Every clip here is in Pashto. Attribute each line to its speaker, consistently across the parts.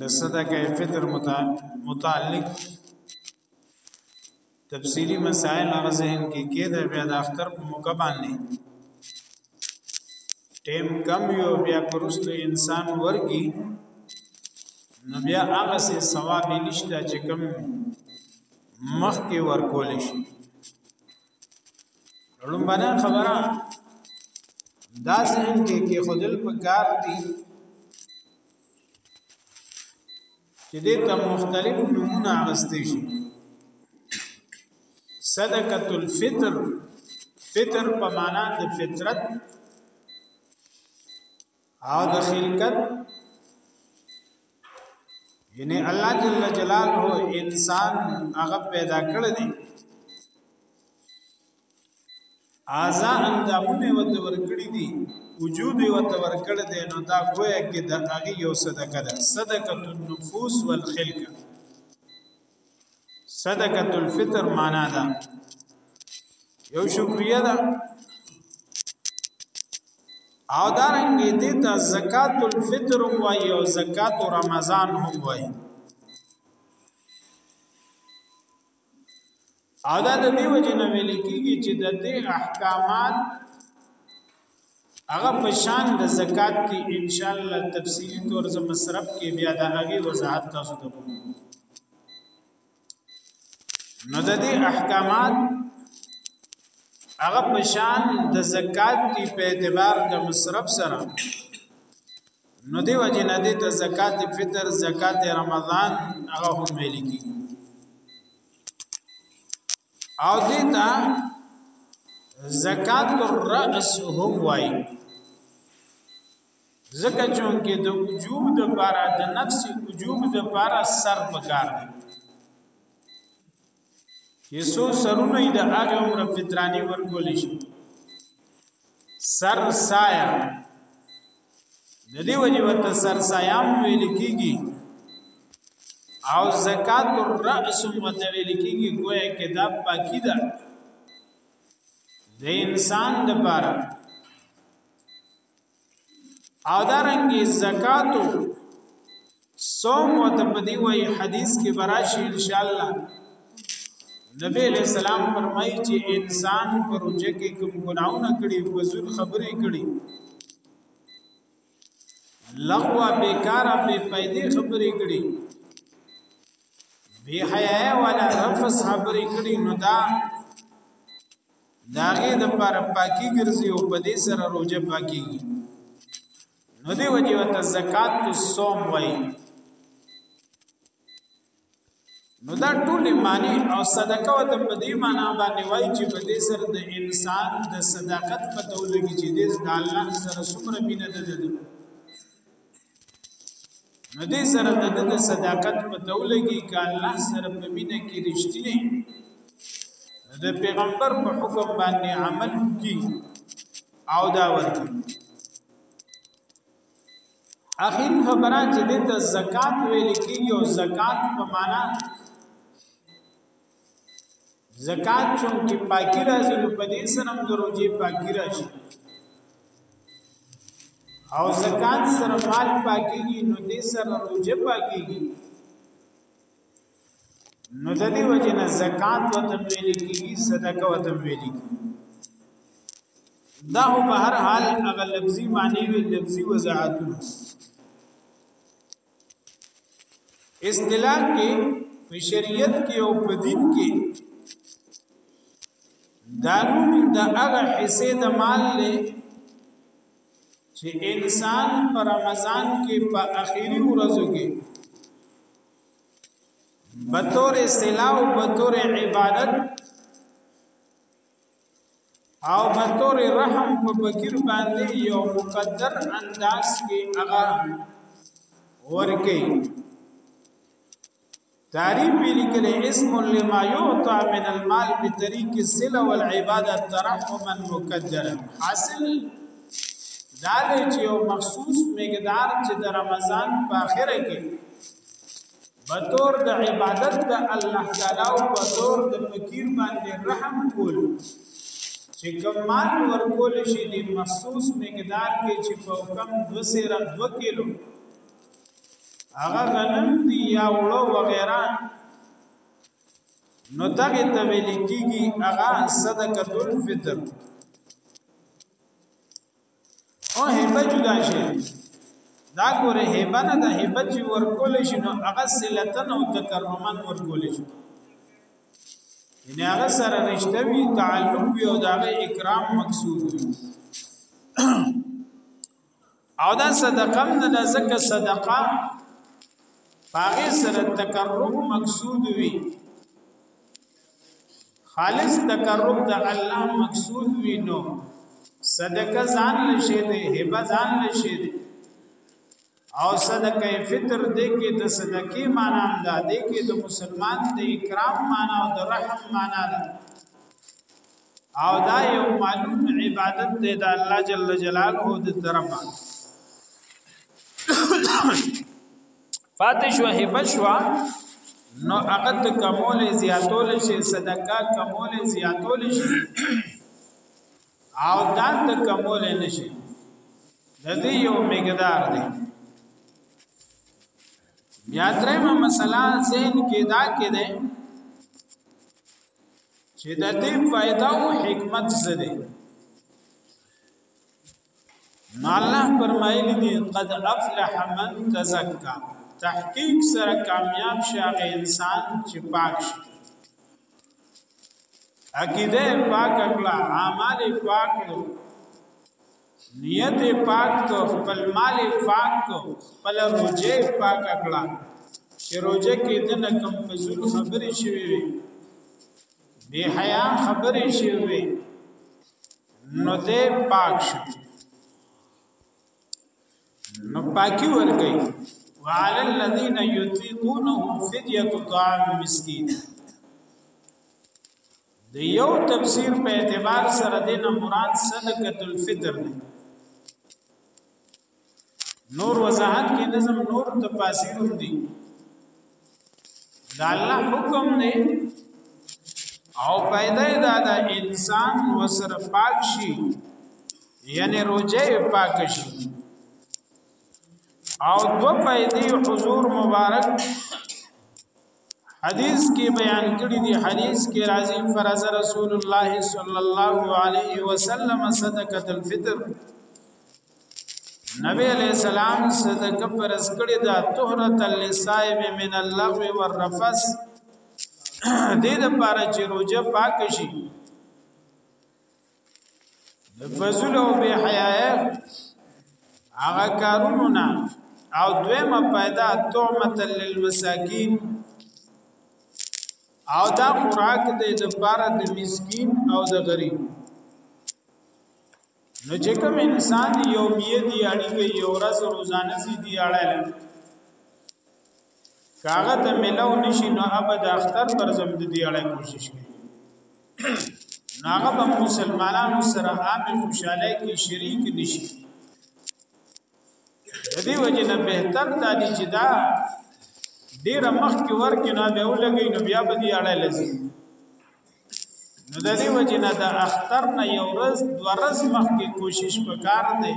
Speaker 1: لصدقه فطر متعلق تفصیلی مسائل هغه ذهن کې کېده بیا د اختر په موقع باندې ټیم کم یو بیا پرستو انسان ورګي نو بیا هغه سه ثواب نشته چې کم مخ کې ورکول شي لومبنه خبره دا ذهن کې کې خودل په کار دي چې دې ته مختلف نمونه اغستې شي صدقه الفطر فطر په معنا د فطرت او د خلقت یعنی الله جل جلاله انسان هغه پیدا کړی دی اعضا اندامونه وته ورکړي دي وجود وته ورکړ دي نو دا گویا کې د هغه یو صدقه ده صدقه النفوس والخلقه صدقه الفطر معنا ده یو شکریه ده او دا رنګ دې ته زکات الفطر وای او زکات رمضان هم وای او دا د دې وجه نه ویل کېږي چې د دې احکامات هغه په شان د زکات کې ان شاء الله تفصیلی تور ز مصرف کې بیا د هغه وضاحت تاسو ته کوم نو د دې احکامات هغه په شان د زکات کې په اعتبار د مصرف سره نو دی وجه نه دې ته زکات فطر زکات رمضان هغه هم ویل کېږي او دې ته زکات الرأس هم وای زکه چون کې د وجوب د پاره د نفس وجوب د پاره سر پکار دی چې سو سرونه د هغه عمر فطرانی ورکول شي سر سایه د دې وجه ورته سرسایام ویل کیږي او زکات الرأس ورته ویل کیږي ګویا کې دا پاکی ده د انسان لپاره او دارنګي زکاتو صوم او ته په دی وای حدیث کې براشي ان شاء الله نبی علیہ السلام فرمایي چې انسان پر وجه کې کوم ګناونه کړي فزول خبرې کړي لغوا بیکاره بے پیدې خبرې کړي بے حیا ولا رفس خبرې کړي نو دا داغه د پر پاکي ګرځي او په دې سره روزه پاکيږي نو دی وجه ورته زکات الصوم وای نو دا ټول معنی او صدقه ته په دې معنی باندې وای چې په دې سره د انسان د صداقت په تولګي چې دې د الله سره څومره مینه ده ده نو دې سره د د صداقت په تولګي ک الله سره په مینه کې رښتینی د پیغمبر په حکم باندې عمل کی او دا ورکړي اخیر خبره چې د ته زکات ویل کېږي او زکات په معنا زکات چون کې پاکي راځي نو په دې سره هم د روزي پاکي راځي او زکات سره مال پاکيږي نو دې سره روزه پاکيږي نو د دې وجه نه زکات وته ویل کیږي صدقه وته ویل کیږي دا په هر حال هغه لفظي معنی وی لفظي وضاحتونه اصطلاح کې په شریعت کې او په دین کې دا نوم د هغه حصے د مال له چې انسان پر رمضان کې په اخیری ورځو کې بطور سلاو بطور عبادت او بطور رحم په فقیر باندې یو مقدر انداز کې هغه ورکه تعریف به لیکل اسم لما یعطى من المال بطريق الصله والعباده ترحما مقدرا حاصل دا دی چې یو مخصوص مقدار چې د رمضان په اخره کې بطور د عبادت د الله تعالی او بطور د فقیر باندې رحم کول چې کمال ورکول شي د مخصوص مقدار کې چې په کم دو سره دو کیلو هغه غنم دی یا وړو وغیرہ نو دغه ته ویل کیږي هغه صدقه الفطر او هبه جدا شي دا ګوره هبه نه ده هبه چې ورکول شي نو هغه سلتن او تکرمن ورکول شي یعنی هغه سره رشتہ وی تعلق وی او دغه اکرام مقصود وی او دا صدقه نه د زکه صدقه باغې سره تقرب مقصود وي خالص تقرب د الله مقصود وي نو صدقه ځان لشه دې هبه ځان لشه دې او صدقه فطر دې کې د صدقې معنی دا دې کې د مسلمان د اکرام معنی او د رحم معنی ده او دا یو معلوم عبادت دی د الله جل جلاله د طرفه فاتش وه بشوا نو هغه ته کمول زیاتول شي صدقه کمول زیاتول شي او دا ته کمول نشي د دې یو مقدار دی بیا درېمه مسله ذهن کې دا کې ده چې د دې فائدہ او حکمت څه دی نو الله فرمایلی دی قد افلح من تزکا تحقیق سره کامیاب شاغ انسان چې پاک شي عقیده پاک کړه اعمال پاک کړه نیت یې پاک کو خپل مال یې پاک کو خپل روزه یې پاک کړه چې روزه کې د نه کم فزول خبرې شوې وي بے حیا خبرې شوې وي نو دې پاک شو نو پاکي ورګي وعلى الذين يطيقونه فديه طعام مسكين د یو تفسیر په اعتبار سره د نه مراد صدقه الفطر دی نور وضاحت کې نظم نور تفاسیر دي دا الله حکم دی او پیدا دا د انسان وسره پاک شي یعنی روزه پاک شي او دو پیدې حضور مبارک حدیث کې بیان کړی دی حدیث کې راځي فرض رسول الله صلی الله علیه وسلم صدقه الفطر نبی علیہ السلام صدقه پرز کړی دا طهرت للصائم من اللغو والرفث دې د پاره چې روزه پاک شي د فضل او بے حیاي هغه کارونو نه او دویمه پیدا تومت للمساکین او دا خوراک دې د پاره د مسکین او د غریب نو چې کوم انسان یومیه دی اړیږي یو ورځ روزانه سي دی اړل کاغه ته ملو نشي نو ابد اختر پر زم د دې اړه کوشش کوي ناغه به مسلمانانو سره عام خوشاله کې شریک نشي د دې وجه نه بهتر دا دي چې دا ډیره مخ کې ورکې نه به ولګي نو بیا به دې اړه لذي نو د دې وجه نه د اختر نه یو ورځ دو ورځ مخکې کوشش وکړ دی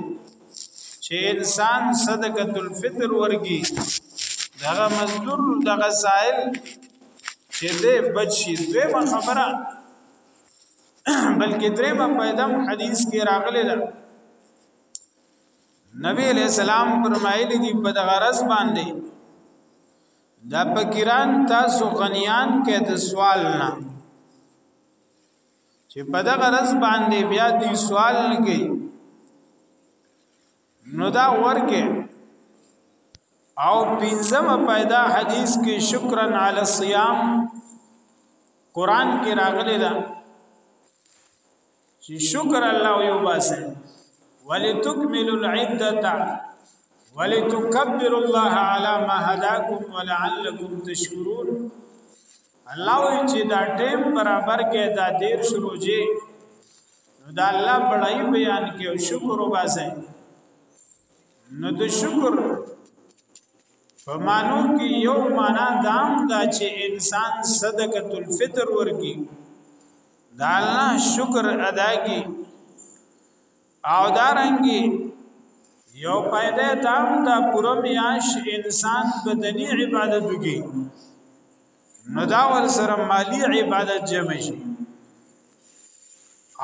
Speaker 1: چې انسان صدقه الفطر ورګي دغه مزدور دغه سائل چې دې بچي دویمه خبره بلکې دریمه پیدم حدیث کې راغلی ده نبی علیہ السلام فرمایلی دی په دغه رز باندې دا فقیران تاسو غنیان کې د سوال نه چې په دغه رز باندې بیا دوی سوال نه کوي نو دا ورکه او پنځم پیدا حدیث کې شکرن علی الصيام قران کې راغلی دا چې شکر الله یو باسه ولتکملوا العده ولتكبروا الله على ما هداكم ولعلكم تشكرون الله وی چې دا ټیم برابر کې دا دیر شروع جي نو دا الله بڑای بیان کې او شکر وباسه نو د شکر په مانو کې یو معنا دام دا چې انسان صدقه الفطر ورکی د الله شکر ادا کی او دارنګي یو فائدہ تام دا پوره میاش انسان بدنی عبادت وکي نو دا ور سره مالی عبادت جمع شي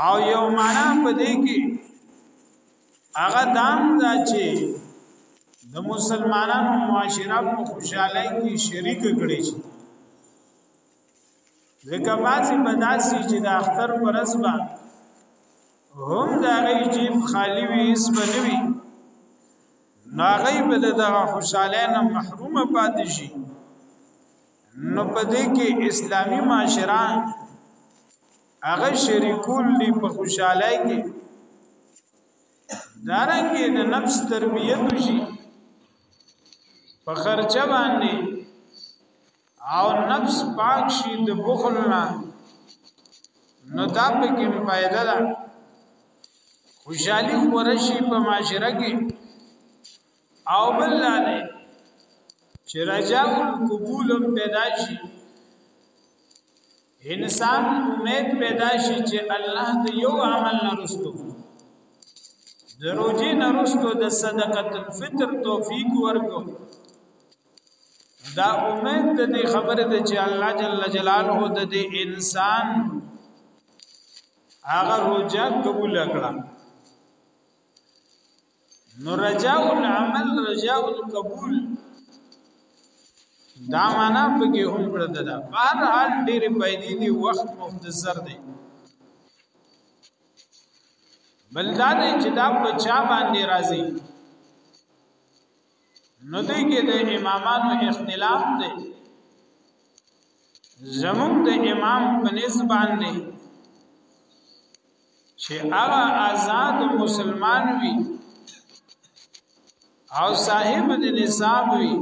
Speaker 1: او یو معنا په دې کې هغه دام دا چې د مسلمانانو معاشره په خوشحالۍ کې شریک کړي شي ځکه بعضې به داسې چې د اختر پر ورځ به هم د هغوی جیب خالي وي هېڅ به نه وي نو هغوی به د دغه خوشحالۍ نه محرومه پاتې شي نو په دې کې اسلامي معاشره هغه شریکول دي په خوشحالۍ کې دارنګې د نفس تربیت وشي په خرچه باندې او نفس پاک شي د بخل نه نو دا په کې پیدا ده خوشحالي ورشي په معاشره کې او بل نه چې رجاء قبول پیدا شي انسان امید پیدا شي چې الله د یو عمل نه رسو د روزي نه رسو د صدقه الفطر توفیق ورکو دا امید د دې خبره ده چې الله جل جلاله د دې انسان هغه روجا قبول کړه نو رجاء العمل رجاء القبول دا معنا په کې هم کړه ده بهر حال ډېر پیدې دي وخت مختصر دی بل دا دی چې دا په چا باندې راځي نو دې کې د امامانو اختلاف دی زموږ د امام په نسبان دی چې هغه آزاد مسلمان وي او صاحب د نصاب وي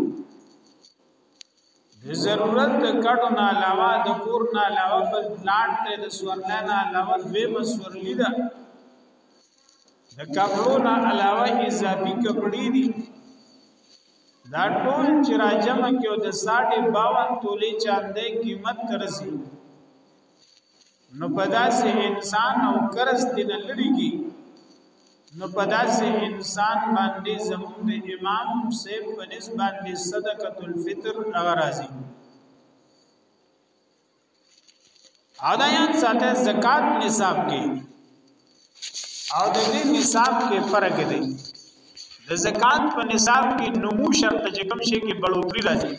Speaker 1: ضرورت د کډو نه علاوه د کور نه علاوه بل پلاټ ته د سورلې نه علاوه دوی مسورلی ده د کپړو نه علاوه اضافي کپړې دي دا ټول چې راجم کې د 52 تولې چاندې قیمت ترسي نو په داسې انسان او کرز دې نه لريږي نو په داسې انسان باندې زموږ د امام حسین په نسبت باندې صدقه الفطر هغه راځي او دا یان ساته زکات نصاب کې او د دې نصاب کې فرق دی د زکات په نصاب کې نمو شرط چې کوم شي کې بلوتري راځي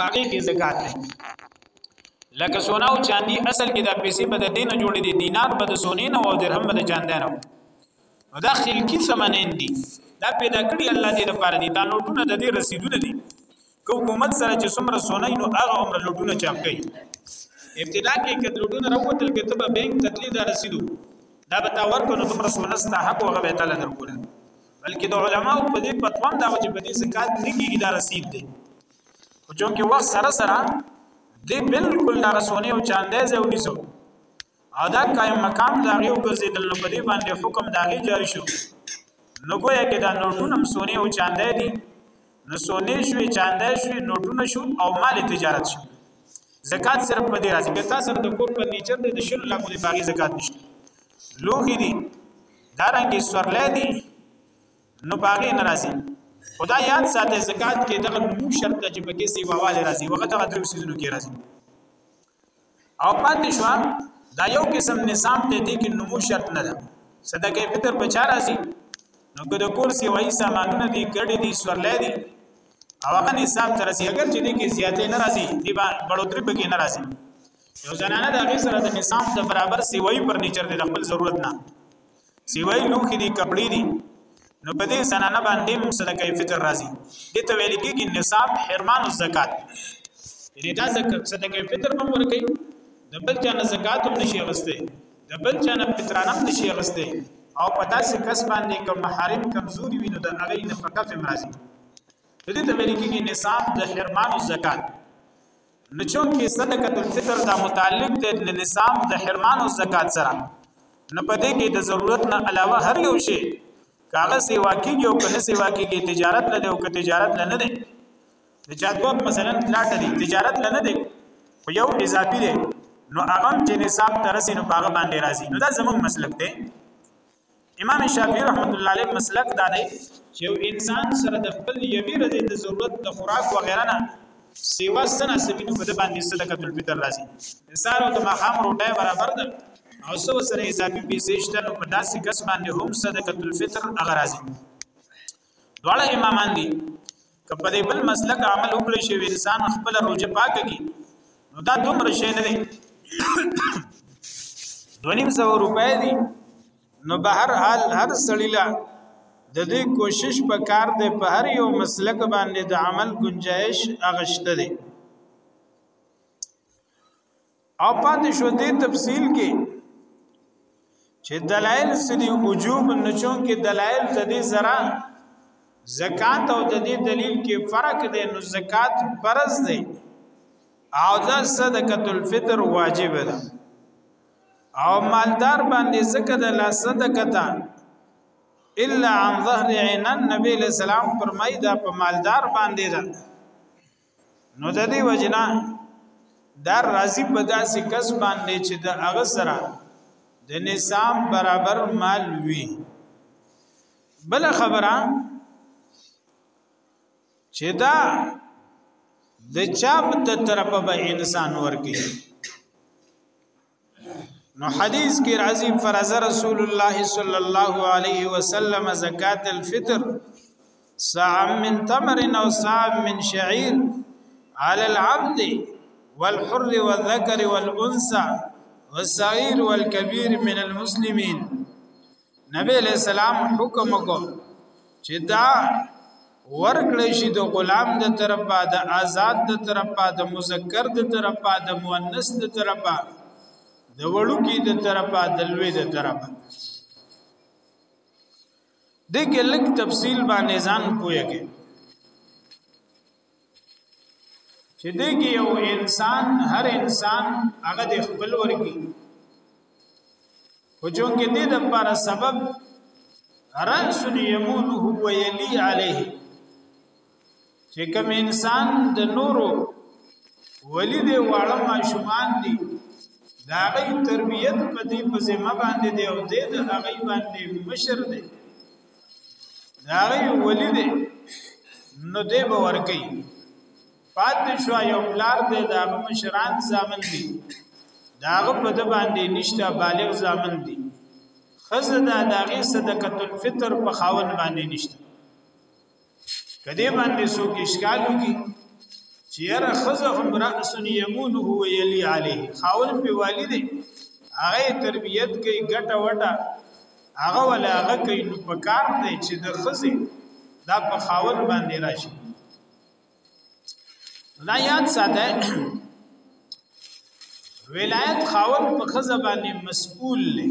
Speaker 1: هغه کې زکات دی لکه سونا او چاندي اصل کې د پیسې بد دین جوړې دي دینار بد سونې نه او درهم بد چاندې نه نو دا خلقی ثمنین دي دا پیدا کړی الله دې لپاره دي دا نوټونه د دې رسیدونه دي کو حکومت سره چې څومره سونه نو هغه عمر لوټونه چاپ کوي ابتدا کې کله لوټونه راوتل کې ته به بانک تتلی دا رسیدو دا به تا ورکو نو څومره سونه ستا حق هغه به تعالی درکول بلکې د علماو په دې پتوان دا چې په دې زکات نه کیږي دا رسید دی خو چې وخت سره سره دې بالکل دا رسونه او چاندې ځو نیسو او دا قائم مقام د هغې وګرځېدل نو په دې باندې حکم د هغې جاري شو نو ګویا کې دا نوټونه هم سونې او چاندې دي نو سونې شوې چاندې شوې نوټونه شو او مال تجارت شو زکات صرف په دې راځي که تاسو د کور فرنیچر د شل لکو د باغی زکات نشته لوخي دي دارنګي سورلې دي نو باغی ناراضي خدا یاد ساته زکات کې دغه نمو شرط چې پکې سیواواله راځي وخت هغه درو سيزونو کې راځي او پاتې شو دا یو قسم نظام ته دي کې نمو شرط نه ده صدقه فطر په چا راځي نو که د کور سیوایي سامانونه دي ګړې دي سورلې دي او هغه نصاب تر سي اگر چې دي کې زیاتې نه راځي دی با بړوتري په کې نه راځي یو زنانه د هغه سره د نظام د برابر سیوایي فرنیچر د خپل ضرورت نه سیوای لوخي دي کپړې دي نو په دې زنانه باندې هم صدقه فطر راځي دې ته ویل کېږي نصاب حرمان الزکات یعنی دا صدقه فطر هم ورکي د بل چا نه زکات هم نشي غسته د بل چا نه فطرانه هم نشي غسته او په داسې کس باندې کوم محرم کمزوري وینو د هغه نه فقف هم راځي دې ته ویل کېږي نصاب د حرمان الزکات نو چونکه صدقه الفطر دا متعلق دی د نصاب د حرمان او زکات سره نو په دې کې د ضرورت نه علاوه هر یو شی کاغه سی واقعي او کنه سی واقعي تجارت نه دی او که تجارت نه دی د جادوت مثلا پلاټ دی تجارت نه دی خو یو اضافي دی نو هغه چې نصاب ترسي نو هغه باندې راځي نو دا زموږ مسلک دی امام شافعي رحمت الله علیه مسلک دا دی چې یو انسان سره د خپل یوې ورځې د ضرورت د خوراک وغیرہ نه سیوا سنا سبینو په باندې صدقه الفطر راځي انسان او د ماقام روټه برابر ده او سو سره اضافي پیسې شته نو په داسې کس باندې هم صدقه الفطر هغه راځي دواړه امامان دي کپه دې بل مسلک عمل وکړي شي انسان خپل روزه پاکه کی نو دا دومره شي نه دي دونیم سو روپۍ دي نو به هر حال هر سړیلا د دې کوشش په کار دی په هر یو مسلک باندې د عمل گنجائش اغشته دي او پاتې شو دې تفصیل کې چې دلایل سدي وجوب نشون کې دلایل د دې زرا زکات او د دې دلیل کې فرق دی نو زکات فرض دی او د صدقه الفطر واجب ده او مالدار باندې زکه د لا صدقه تا الا عن ظهر عین النبی اسلام فرمای دا په مالدار باندې ده نو د دې وجنا دا راضی په داسې کس باندې چې د هغه سره د نظام برابر مال وی بل خبره چې دا د چا په طرفه به انسان ورکی نو حدیث کې راځي فرض رسول الله صلی الله علیه وسلم زکات الفطر ساع من تمر او ساع من شعير على العبد والحر والذكر والانثى والصغير والكبير من المسلمين نبی علیہ السلام حکم کو چې دا ورکړې شي د غلام د طرفه د آزاد د طرفه د مذکر د طرفه د مؤنث د طرفه د وړوکی د طرفه د لوی د طرفه دغه لک تفصیل باندې ځان پوهیږي چې دغه یو انسان هر انسان هغه د خپل ورګي او چون کې دې د پر سبب رأس یمونه و یلی علیه چې کوم انسان د نورو ولی دی واړه ماشومان دي دا غي تربيت په دې په ذمہ باندې دی او دې د هغه باندې مشر دی دا غي ولی دی نو دی به ورکی پاتې شو یو پلار دی دا مشران ځامن دي داغه په د باندې نشته بالغ ځامن دي خزه دا داغه صدقه الفطر په خاون باندې نشته کدی باندې سو کې اشکال وکي چې را خزه هم راس یمون هو یلی علی خاون په والد هغه تربیت کوي ګټه وټه هغه ولا هغه کوي نو په کار دی چې د خزه دا په خاون باندې راشي دا یاد ساته ولایت خاون په خزه باندې مسئول دی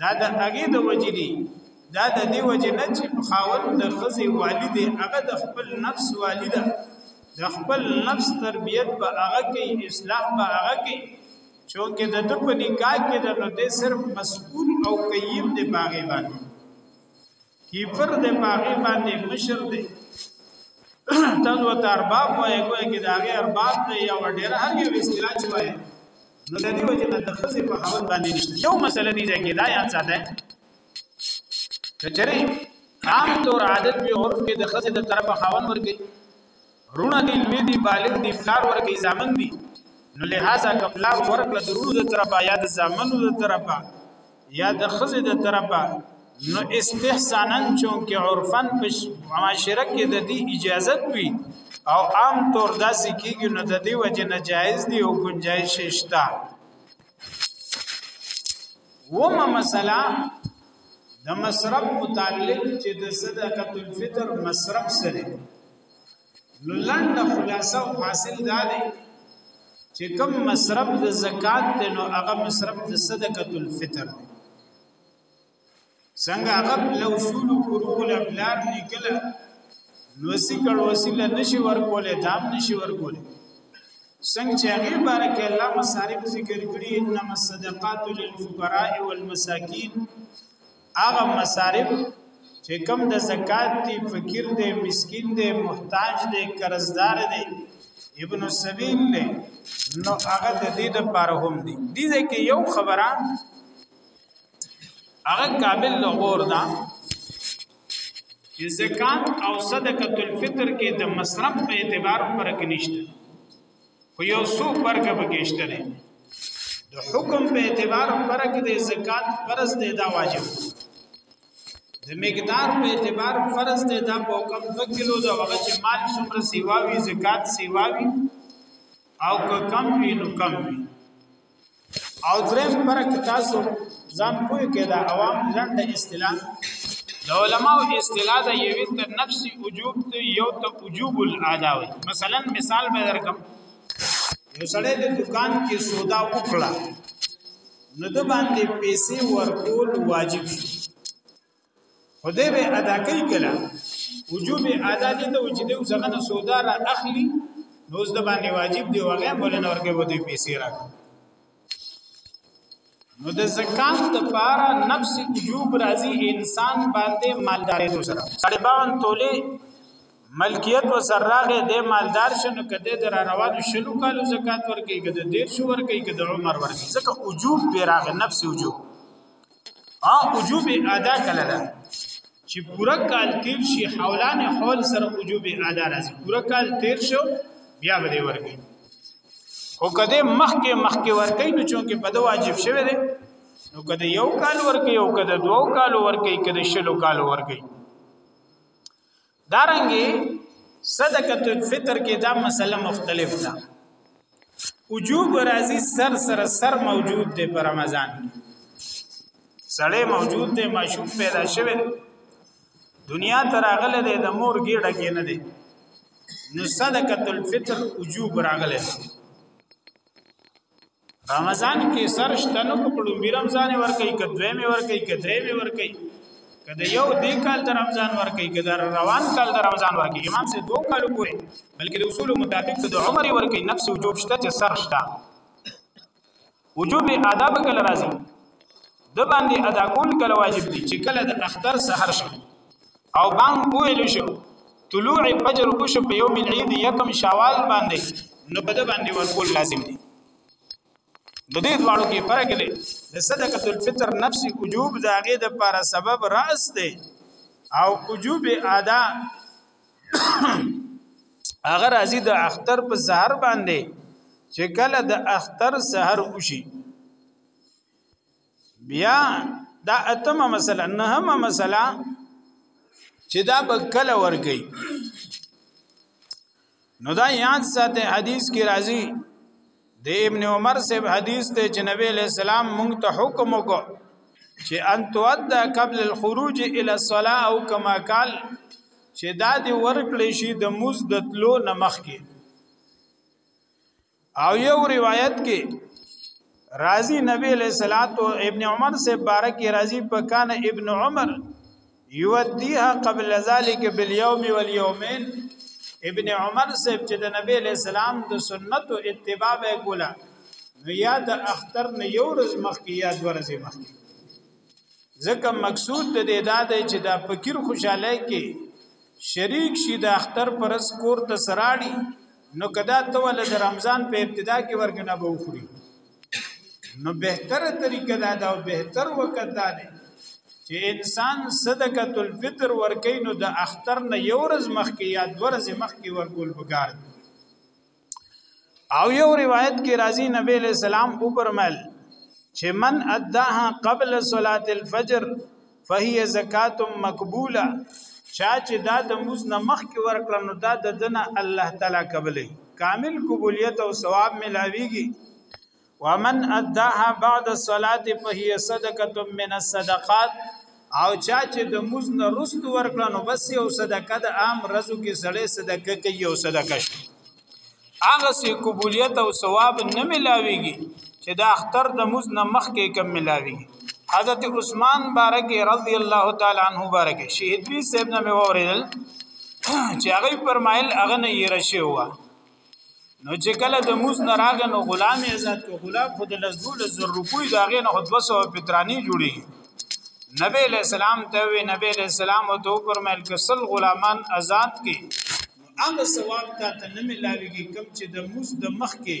Speaker 1: دا د هغه د وجې دي دا د دې وجې نه چې خاون د خزي والد هغه د خپل نفس والد د خپل نفس تربيت به هغه کې اصلاح به هغه کې چونکه د د په نکاح کې د نو دې صرف مسؤل او قیم دی باغې باندې کیفر د باغی باندې مشر دی تاسو ته ارباب وایي کوی کې دا غي ارباب دی یا ډیر هغه وسیلات وایي نو د دې وجه نه د خزې په حوال باندې نشته یو مسله دی چې دا یان ساته کچري عام طور عادت به عرف کې د خزې د طرف خاون ورګي روڼه دي لوی دي بالغ دي پلار ورکي زامن دي نو لهذا که پلار ورکړه د رونو د طرفه یا د زامنو د طرفه یا د خزې د طرفه نو استحسانا چونکه عرفن په معاشره کې د دې اجازت وي او عام طور داسې کېږي نو د دې وجه نه جایز دی او گنجائش شته ومه مسله د مصرف متعلق چې د صدقه الفطر مصرف سره نو لند خلاصه او حاصل دا دی چې کوم مصرف د زکات دی نو هغه مصرف د صدقه الفطر دی څنګه هغه له اصول فروغ له بلار نکله نو سی کړه وسیله نشي ورکولې دام نشي ورکولې څنګه چې هغه بارک الله مصارف ذکر کړی انما الصدقات للفقراء والمساکین هغه مصارف چې کم د زکات دی فقیر دی مسکین دی محتاج دی قرضدار دی ابن السبیل دی نو هغه د دې د پر هم دی دي ځکه یو خبره هغه قابل لغور ده چې زکات او صدقه الفطر کې د مصرف په اعتبار پر کې نشته خو یو څو فرق بګیشته دی د حکم په اعتبار فرق دی زکات فرض دی دا واجب د مقدار په اعتبار فرض دی دا په کم 2 کیلو دا وغه چې مال څومره سیواوی زکات سیواوی او که کم وی نو کم وی او دریم فرق تاسو ځان پوه کې دا عوام لند اصطلاح د علماء اصطلاح د یوې ته نفس وجوب ته یو ته وجوب الادا وي مثلا مثال به درکم یو سړی د دکان کې سودا وکړه نو د باندې پیسې ورکول واجب شي خدای به ادا کوي کله وجوب ادا دي ته چې دیو څنګه نه سودا را اخلي نو زده باندې واجب دی وغه بل نه ورکه ودی پیسې را نو د زکات د پارا نفس وجوب راځي انسان باندې مالداري تو سره 52 توله ملکیت و سراغه د مالدار شنو کده در روانو شلو کالو زکات ورکي کده دیر شو ورکي کده عمر ورکي ځکه وجوب پیراغه نفس وجوب ها وجوب ادا کله ده چې پورا کال تیر شي حولان حول سره وجوب ادا راځي پورا کال تیر شو بیا به دی ورګي خو کده مخکې مخکې ورګي نو چونکه په د واجب شوی دی نو کده یو کال ورګي او کده دوو کال ورګي کده شلو کال ورګي دارنګي صدقه الفطر کې دا مسله مختلف ده وجوب راځي سر سر سر موجود دی په رمضان کې سړی موجود دی ماشوم پیدا شوی دنیا ته راغله دی د مور ګیډه کې نه دی نو صدقه الفطر وجوب راغله رمضان کې سر شته نو په لومبي رمضان ورکې کدوې مې ورکې کدرې مې ورکې کله یو دې کال د رمضان ورکې کله روان کال د رمضان ورکې امام سي دوه کال پورې بلکې د اصول مطابق د عمر ورکې نفس وجوب شته چې سر شته وجوب ادا به کله راځي د باندې ادا کول کله واجب دي چې کله د اختر سحر شي او بانګ وویل شو طلوع فجر وشو په یوم العید یکم شوال باندې نو په دې باندې ورکول لازم دي د دې دواړو کې فرق دی د صدقه الفطر نفس وجوب داغه د لپاره سبب راس دی او وجوب ادا هغه راځي د اختر په سحر باندې چې کله د اختر سحر وشي بیا دا اتمه مسله نهمه مسله چې دا بکله ورګي نو دا یاد ساته حدیث کې راځي د ابن عمر سے حدیث ته چې نبی علیہ السلام مونږ ته حکم وکړ چې ان تؤدى قبل الخروج الى الصلاه او کما قال چې دا دی ورکړې شي د موز د تلو نمخ کې او یو روایت کې رازی نبی علیہ الصلات او ابن عمر سے بارک رازی پکان ابن عمر یودیها قبل ذلك بالیوم والیومین ابن عمر سے چې د نبی علیہ السلام د سنت او اتباع به کولا نو یا د اختر نه یو ورځ مخکې یا د ورځ مخکې ځکه مقصود د دې دا دی چې دا فقیر خوشاله کې شریک شي د اختر پرس کور ته سراړي نو کدا ته ول د رمضان په ابتدا کې ورکنه به وخوري نو بهتره طریقه دا ده او بهتر وخت دا دی چې انسان صدقه الفطر ورکې نو د اختر نه یو ورځ مخکې یا د ورځ مخکې ورکول بګار دی او یو روایت کې راځي نبی له سلام او پرمل چې من اداها قبل صلاه الفجر فهي زکات مقبوله چا چې دا د موز نه مخ کې ورکړه نو دا د دنه الله تعالی قبلې کامل قبولیت او ثواب ملاويږي ومن اداها بعد الصلاه فهي صدقه من الصدقات او چا چې د موز نه رست ورکړه نو بس یو صدقه د عام رزو کې سړې صدقه کوي یو صدقه شي هغه سي قبولیت او ثواب نه ملاويږي چې د اختر د مز نه مخ کې کم ملاوي حضرت عثمان بارک رضی الله تعالی عنہ بارک شهید بي صاحب نه مې وریدل چې هغه فرمایل هغه نه یې رشي هوا نو چې کله د موز نه راغ نو غلام آزاد کو غلام خود لزول زر روپوي دا غې نه 200 پترانی جوړي نبی له سلام ته وی نبی له سلام او تو پر مل کسل غلامان آزاد کی هغه ثواب تا ته نه ملاويږي کم چې د موز د مخ کې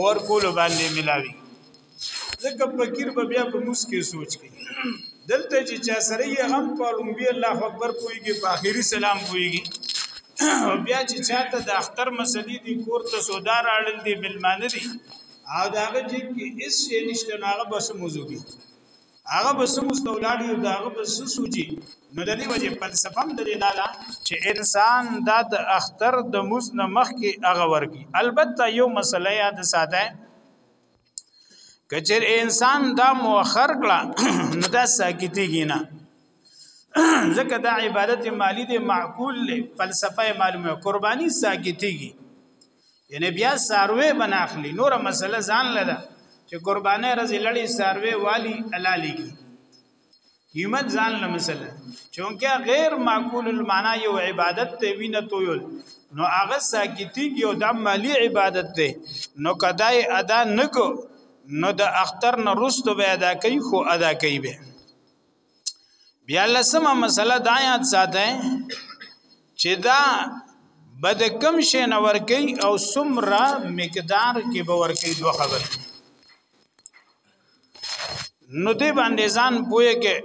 Speaker 1: اور کولو باندې ملاوي ځکه فقیر به بیا په موز کې سوچ کوي دلته چې چا سره یې غم په لومبي الله اکبر کویږي په اخیری سلام کویږي بیا چې چاته د اختر مسلې دي کور ته سودا راړل دي ملمانه دي او داغه جیب کې هیڅ شي نشته هغه بس موضوع دي هغه به سموس ته ولاړ یو دا هغه به سوچي نو د دې وجه فلسفه هم د دې دا ده چې انسان دا د اختر د موز نه مخ کې هغه ورګي البته یو مسله یا د ساده کچر انسان دا مؤخر کړه نو دا ساکتی کینا ځکه دا عبادت مالی دی معقول له فلسفه معلومه قربانی ساکتیږي یعنی بیا ساروی بناخلی نور مسله ځان لده چې قربانه رزي لړی ساروی والی الالی کی قیمت ځان له مسله چونکه غیر معقول المعنا یو عبادت ته وینه تویل نو هغه ساکتی یو د مالی عبادت ته نو کدای ادا نکو نو د اختر نه رستو به ادا کوي خو ادا کوي به بیا لسمه مسله دا یاد ساته چې دا بد کم شي نه ورکی او سمرا مقدار کې به ورکی دوه خبر نو دې باندې ځان پوهه کې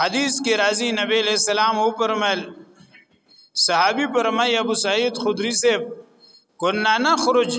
Speaker 1: حدیث کې راځي نبی له سلام او پرمل صحابي پرمای ابو سعید خدری سے کنا نخرج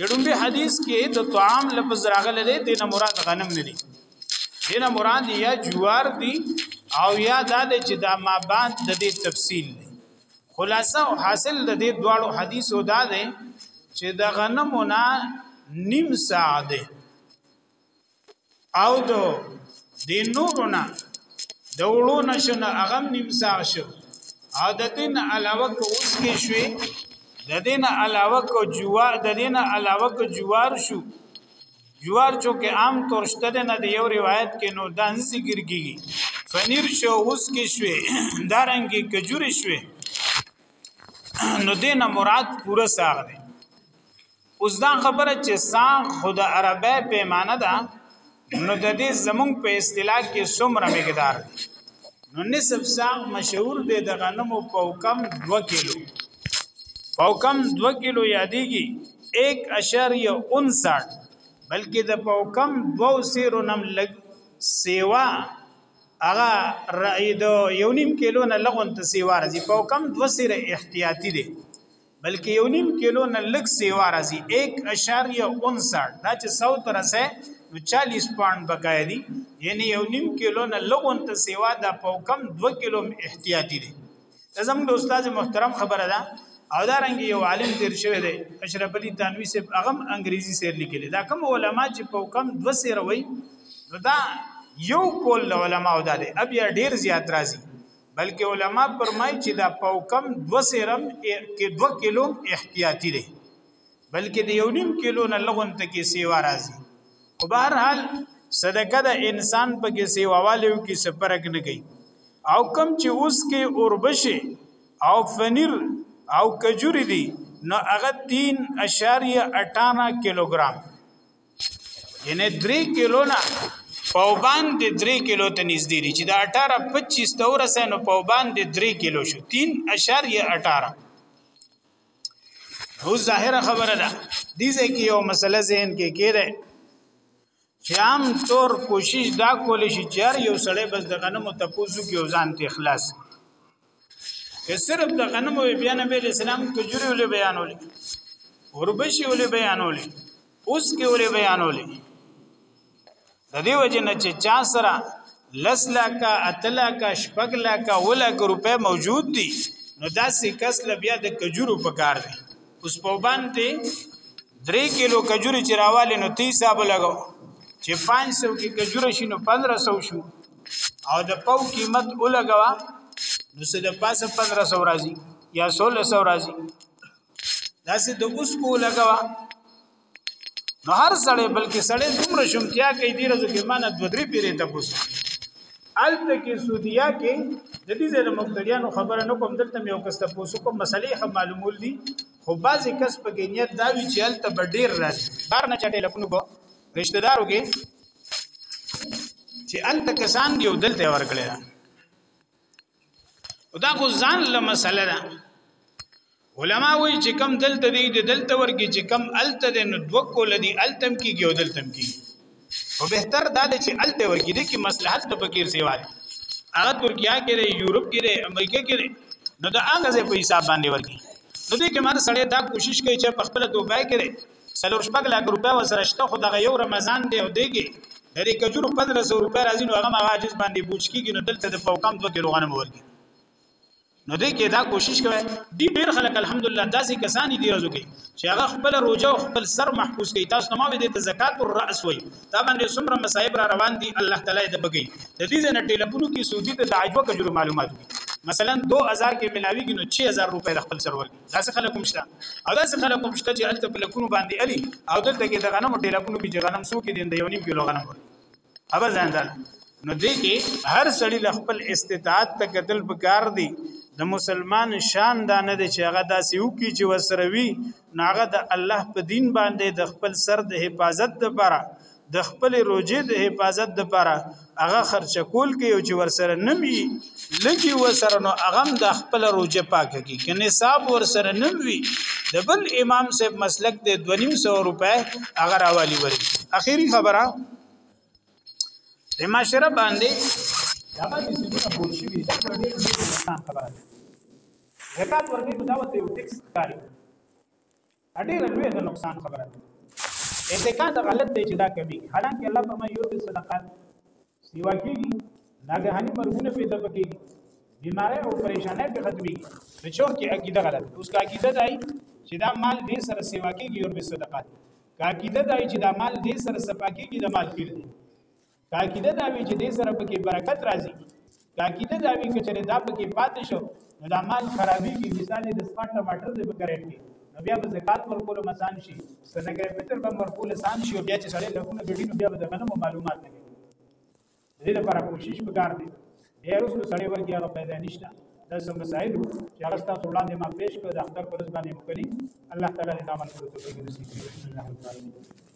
Speaker 1: یړمبه حدیث کې د طعام لفظ راغلی دی دینه مراد غنم نه دی دینه مراد یا جوار دی او یا دا چې دا ما باند د دې تفصیل دی خلاصه او حاصل د دې دواړو حدیثو دا دی چې د غنمو نه نیم ساعه دی او د دې نورونه د وړو نشو نه هغه نیمسار شو او د دین علاوه کو اوس کې شوي د دین علاوه کو جوار د دین علاوه کو جوار شو جوار چې کې عام طور شته نه د یو روایت کې نو دان ذکر کیږي فنیر شو اوس کې شوي دارنګي کجوري شوي نو دینه مراد پوره ساغ دی اوس دا خبره چې ساغ خود عربه پیمانه ده نو د دې زمونږ په اصطلاح کې څومره مقدار دی نو نصف ساغ مشهور دی د غنمو په کم 2 کیلو په کم 2 کیلو یادېږي 1.59 بلکې د په کم 2 سیرو نم لګ سیوا هغه رائد یو نیم کیلو نه لغون ته سیوا راځي په کم 2 سیره احتیاطي دی بلکې یو نیم کیلو نه لږ سیوا راځي 1.59 دا چې 100 تر سه نو 40 پاند بقای دي یعنی یو نیم کیلو نه لږون ته سیوا دا په کم 2 کیلو احتیاطي دي زموږ د استاد محترم خبره ده او دا رنګ یو عالم تیر شوی دی اشرف علي تنوي سه هغه انګریزي سیر لیکلی دا کوم علما چې په کم 2 سیر وای نو دا یو کول علماء دا دی اب یا ډیر زیات راځي بلکې علما فرمایي چې دا پوکم دو سیرم کې دو کیلو احتیاطي دی بلکې د یو نیم کیلو نه لغون ته کې سیوا راځي خو به هر حال صدقه د انسان په کې سیواوالو کې سپرک نه کوي او کم چې اوس کې اوربشه او فنیر او کجوري دي نو هغه 3.18 کیلوګرام یعنی 3 کیلو نه پوبان دې 3 کیلو ته نږدې دي چې دا 18 25 ته ورسې نو پوبان دې 3 کیلو شو 3.18 هو ظاهره خبره ده دې ځکه یو مسله ذهن کې کېره چې عام طور کوشش دا کول شي چې یو سړی بس د غنمو تپوسو کې ځان ته اخلاص که صرف د غنمو بیا نبی علیہ السلام کجوري ولې بیانولې وربشي ولې بیانولې اوس کې ولې بیانولې د دې وجه نه چې چا سره لس لاکا اتلا کا شپږ لاکا ولا کا روپے موجود دي نو دا سې کس ل بیا د کجورو په کار دي اوس په باندې درې کیلو کجوري چراواله نو 30 حساب لګاو چې 500 کې کجوره شي نو 1500 شو او د پاو قیمت ولګوا نو څه د پاسه 1500 راځي یا 1600 راځي دا څه د اوس کو لګوا نو هر سړی بلکې سړی دومره شومتیا کوي دی رزو کې مانه دو درې پیرې ته پوس الته کې سودیا کې د دې زره مبتدیانو خبره نه کوم دلته مې وکست پوسو کوم مسلې خه معلومول دي خو بعضی کس په نیت دا وی چې الته ډیر راځي بار نه چټې لکونو رشتہ دارو کې چې ال تکسان دی او دلته ورکړی دا دا خو ځان له مسله ده علما وایي چې کم دلته دی د دلته ورګي چې کم الته دی نو دوه کول دی التم کیږي او دلتم کیږي او بهتر دا دی چې الته ورګي د کی مصلحت د فقیر سیوا دی هغه ترکیه کې دی یورپ کې دی امریکا کې دی نو دا هغه په حساب باندې ورګي نو دې کې مر سړی دا کوشش کوي چې په خپل دوبای کې سلور شپږ لک روپیا وسره شته خو دغه یو رمضان دی او دیګي د دې کجورو 1500 روپیا راځي نو هغه مغه عاجز باندې بوج کیږي نو دلته د پوکم 2 کیلو غنم ورګي نو دې کې دا کوشش کوي دی ډیر خلک الحمدلله داسې کسان دي رزو کې چې هغه خپل روزه او خپل سر محفوظ کوي تاسو نو دې ته زکات الراس وي دا باندې څومره مصايب را روان دي الله تعالی دې بګي د دې نه ټلیفون کې سودی ته د عجوه کجور معلومات مثلا 2000 کې ملاويږي نو 6000 روپۍ د خپل سر ورګي داسې خلک هم شته او داسې خلک هم شته چې هلته په لکونو باندې علي او دلته کې د غنمو ټیلکونو کې چې غنم څو کې دي د یو نیم کیلو غنم ورکړي خبر ځان ده نو دې کې هر سړی له خپل استطاعت ته قتل پکار دی د مسلمان شان دا نه دی چې هغه داسې وکړي چې وسروي ناغه د الله په دین باندې د خپل سر د حفاظت لپاره د خپل روجې د حفاظت لپاره هغه خرچه کول کې او چې ورسره نمی لګي وسره نو هغه د خپل روجه پاک کی کني صاحب ورسره نمی د بل امام صاحب مسلک د 250 روپے هغه راوالي وري اخیری خبره د معاشره باندې هغه د سیمه بول شي دا ډېر ډېر خبره ده زکات ورنه دا وته یو ټیکس کاری دا ډېره لویه د نقصان خبره ده. اعتقاد غلط دی چې دا کمېږي، حالانکې الله فرمایي یربي صدقات سیوا کېږي، ناګهاني مرګونه پرې دفع کېږي، بیمارۍ او پریشانۍ پرې ختمېږي، نو چونکې عقیده غلطه ده. اوس که عقیده دا وي چې دا مال دې سره سیوا کېږي یربي صدقات، که عقیده دا وي چې دا مال دې سره صفا کېږي د مال پیر دی، که عقیده دا وي چې دې سره پکې برکت راځي که عقیده دا وي چې دا پکې پاتې شو نو دا مال خرابېږي مثال د سپاټ ټماټر دی په کرېټ کې نو بیا به زکات ورکول مسان شي صدقه فطر به ورکول سان شي بیا چې سړی لګونه ګډي نو بیا به دغه نو معلومات نه کوي دې لپاره کوشش وکړ دی بیا اوس نو سړی ورګي هغه پیدا نشته دا سم مسائل چې هغه تاسو وړاندې ما پیش کړ د اختر پر ځبانې مکري الله تعالی دې عمل کړو ته نصیب کړي